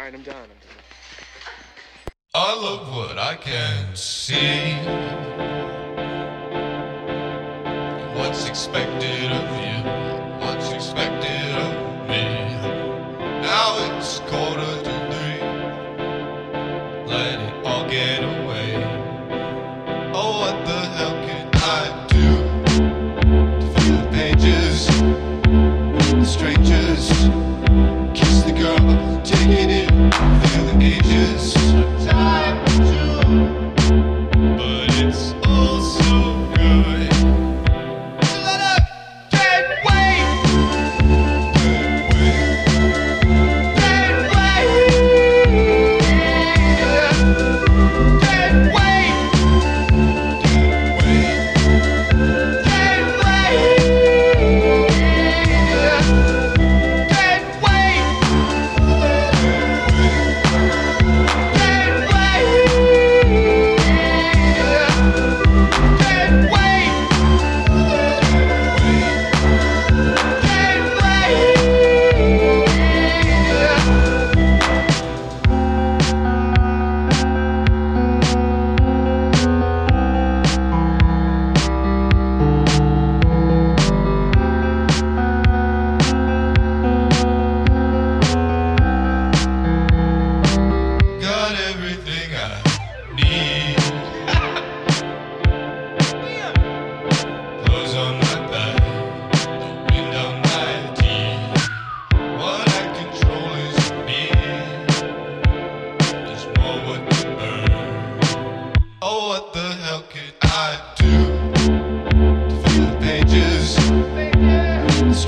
All right, I'm done. I'm done. I love what I can see. What's expected of you? What's expected of me? Now it's quarter to three. Let it all get away. Oh, what the hell can I do to fill the pages? The strangers kiss the girl, take it in, ages.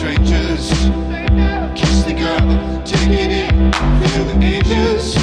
Strangers kiss the girl, take it in, feel the ages.